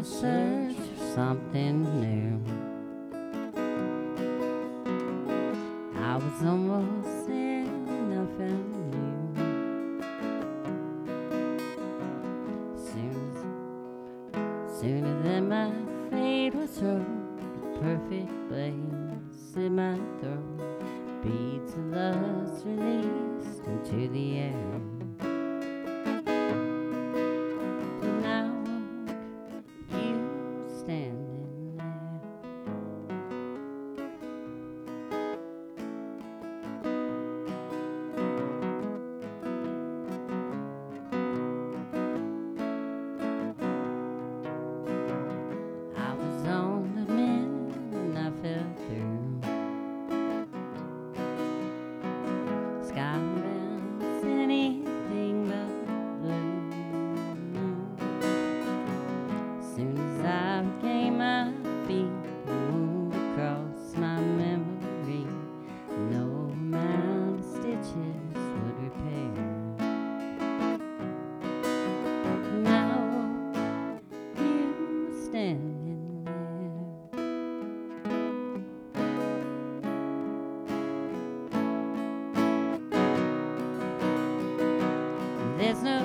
the search for something new. I was almost there and I found you. Soon sooner than my fate was thrown, the perfect blaze in my throat, beads of lust released into the air. There's no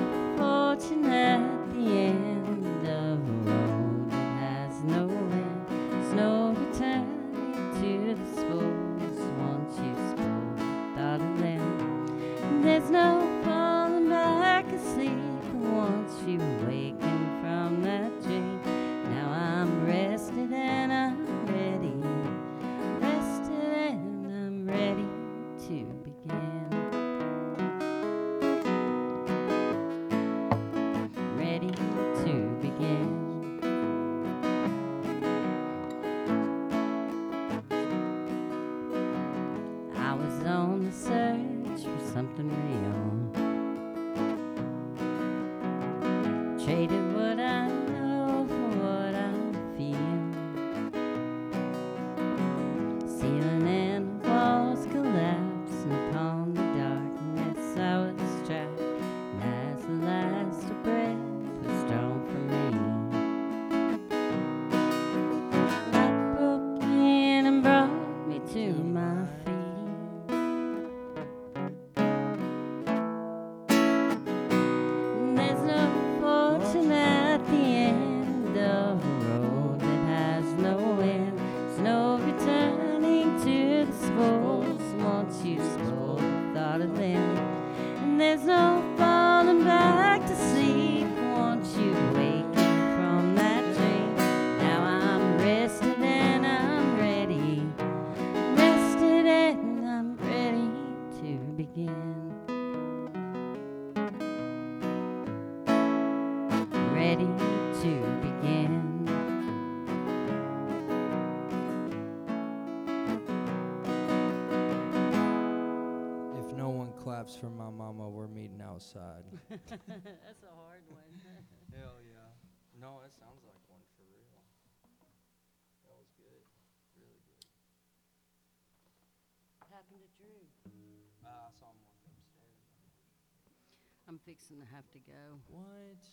one claps for my mama, we're meeting outside. That's a hard one. Hell yeah. No, it sounds like one for real. That was good. Really good. What happened to Drew? Uh, I saw him walk upstairs. I'm fixing to have to go. What?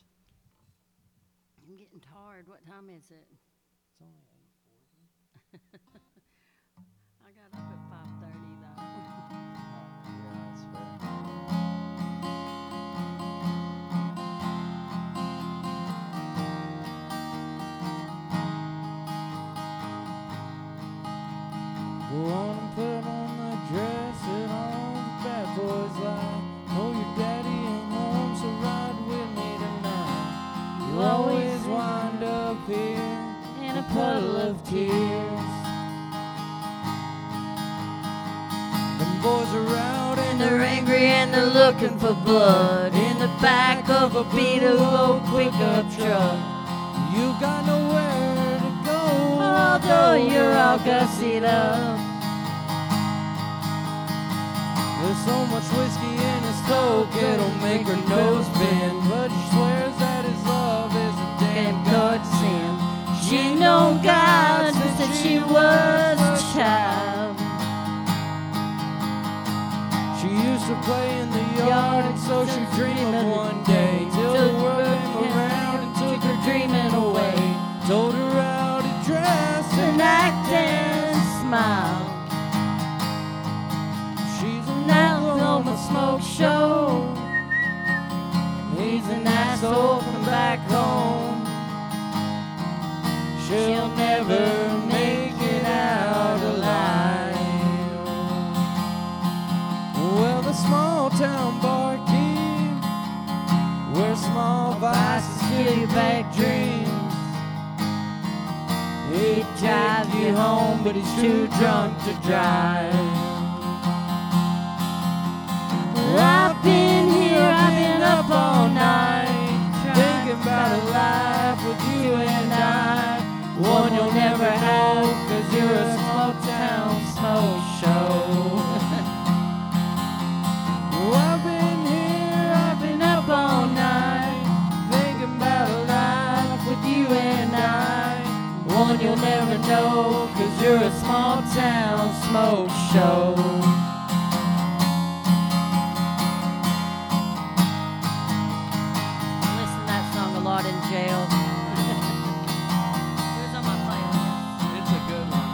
I'm getting tired. What time is it? It's only 840. I got up tears. Them boys are out And they're angry and they're looking for blood in the back of a beat up old pickup truck. You got nowhere to go. Although you're all gussied up. There's so much whiskey in his coke, it'll make her nose bend. But he swears that his love is a damn God's sin. She God since she was a child. She used to play in the yard, and so she dreamed of one day. Town barkeep, where small vices you back dreams. He'd drive you home, but he's too drunk to drive. I've been here, I've been up all night. Thinking about a life with you and I. One you'll smoke show. I listen to that song a lot in jail. it was on my playlist. It's a good one.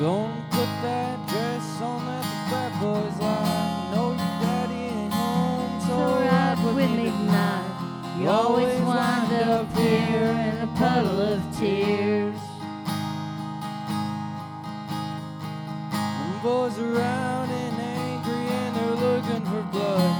Gonna put that dress on that the boys like. Know your daddy ain't home, so So ride with me tonight. You always wind up here in a puddle of tears. Boys are out and angry and they're looking for blood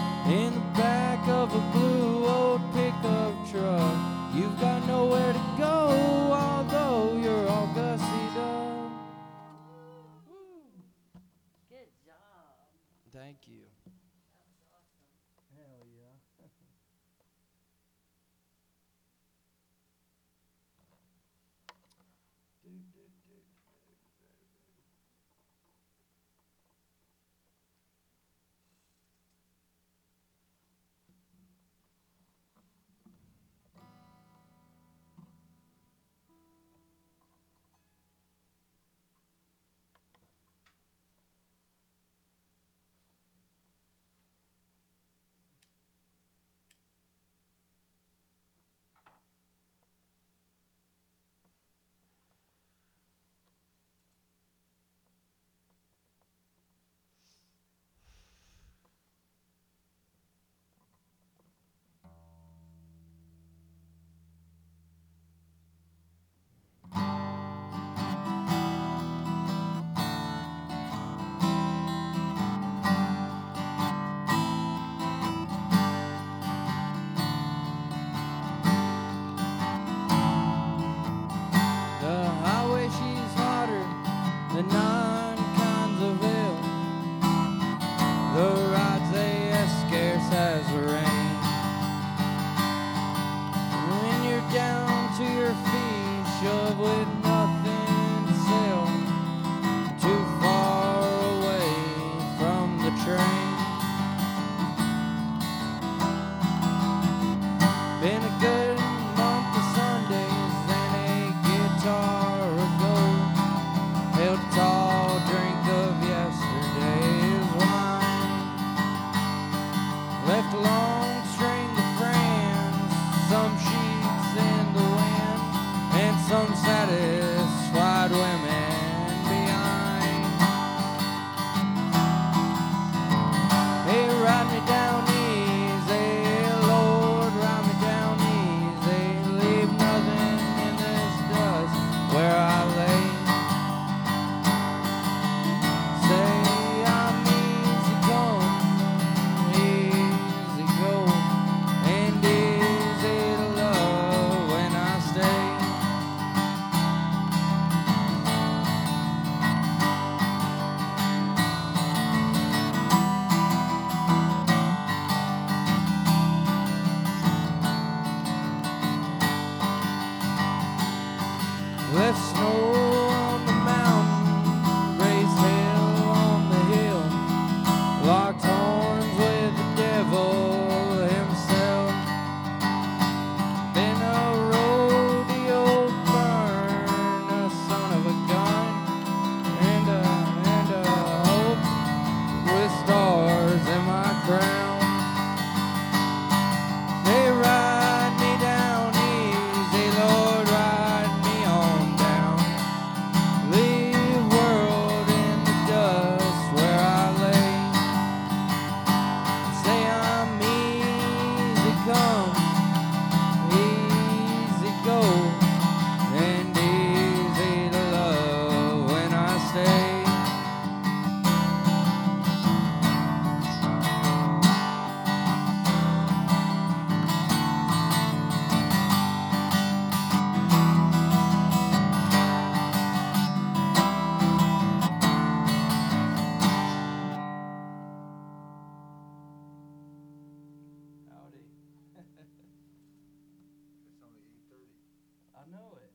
I know it.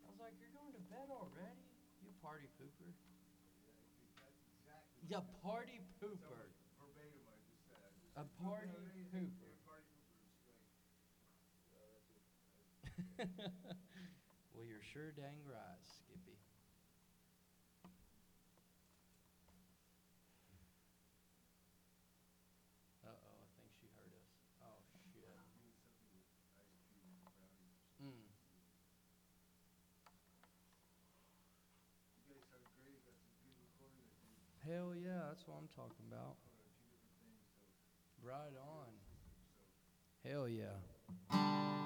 I was like, you're going to bed already? You party pooper. You party pooper. A party pooper. well, you're sure dang right. That's what I'm talking about. Right on. Hell yeah.